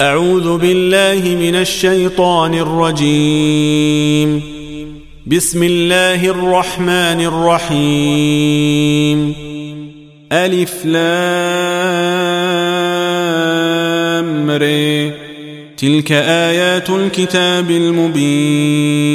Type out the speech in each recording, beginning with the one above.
أعوذ بالله من الشيطان الرجيم. بسم الله الرحمن الرحيم. ألف لام ري تلك آيات الكتاب المبين.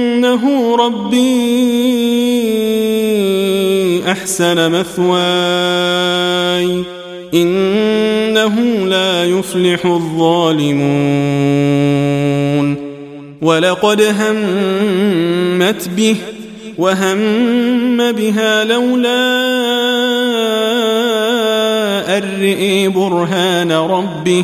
إنه ربي أحسن مثواي. إنه لا يفلح الظالمون. ولقد همت به وهم بها لولا أن برهان ربه.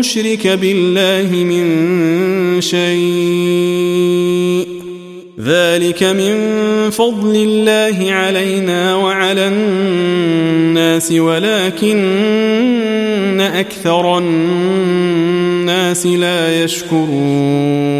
نشرك بالله من شيء. ذلك من فضل الله علينا وعلى الناس ولكن أكثر الناس لا يشكرون.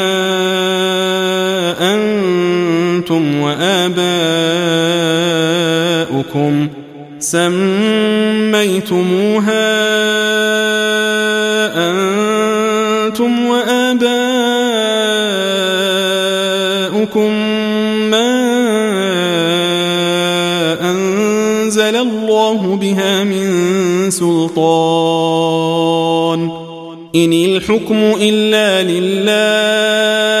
أنتم وآباؤكم سميتموها أنتم وآباؤكم ما أنزل الله بها من سلطان إن الحكم إلا لله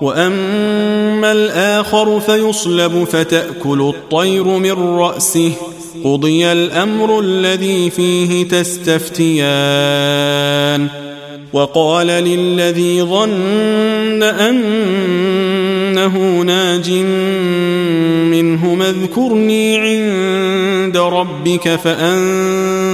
وأما الآخر فيصلب فتأكل الطير من رأسه. قضي الأمر الذي فيه تستفتيان. وقال للذي ظن أنه ناج منه اذكرني عند ربك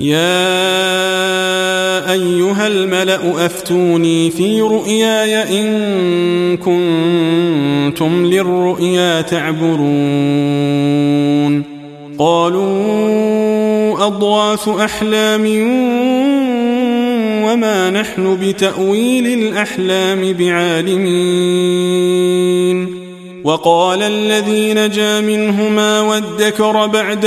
يا أيها الملأ أفتوني في رؤياي إن كنتم للرؤيا تعبرون. قالوا أضواث أحلام وما نحن بتأويل الأحلام بعالمين. وقال الذي نجا منهما وادكر بعد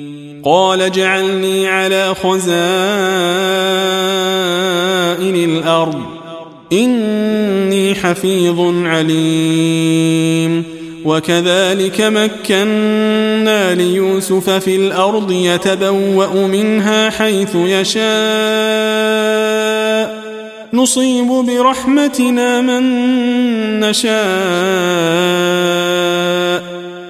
قال اجعلني على خزائن الأرض. إني حفيظ عليم. وكذلك مكنا ليوسف في الأرض يتبوأ منها حيث يشاء. نصيب برحمتنا من نشاء.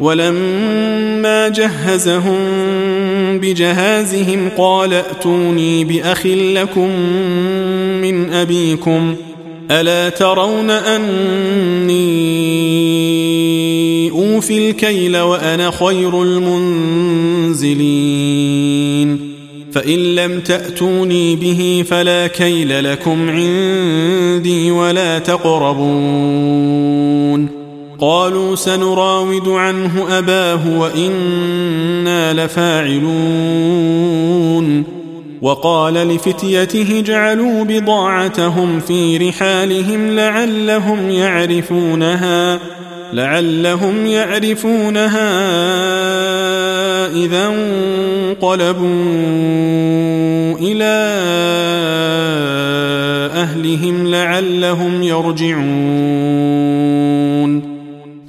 ولما جهزهم بجهازهم قال ائتوني بأخ لكم من أبيكم ۖ ألا ترون أني أوفي الكيل وأنا خير المنزلين؟ فإن لم تأتوني به فلا كيل لكم عندي ولا تقربون. قالوا سنراود عنه أباه وإنا لفاعلون. وقال لفتيته اجعلوا بضاعتهم في رحالهم لعلهم يعرفونها لعلهم يعرفونها إذا انقلبوا إلى أهلهم لعلهم يرجعون.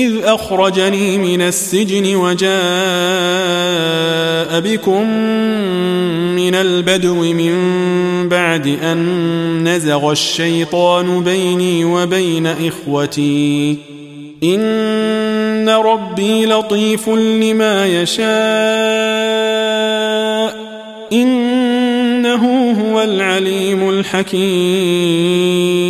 إذ أخرجني من السجن وجاء بكم من البدو من بعد أن نزغ الشيطان بيني وبين إخوتي. إن ربي لطيف لما يشاء. إنه هو العليم الحكيم.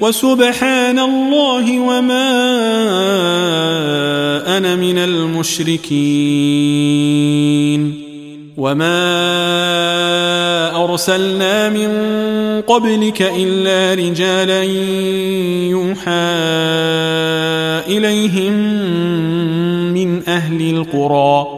وسبحان الله وما أنا من المشركين. وما أرسلنا من قبلك إلا رجالا يوحى إليهم من أهل القرى.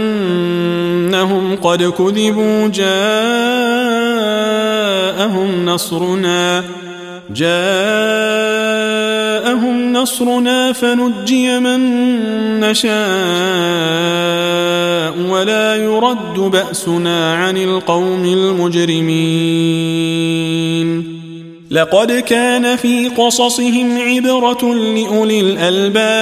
أنهم قد كذبوا جاءهم نصرنا جاءهم نصرنا فنجي من نشاء ولا يرد بأسنا عن القوم المجرمين. لقد كان في قصصهم عبرة لأولي الألباب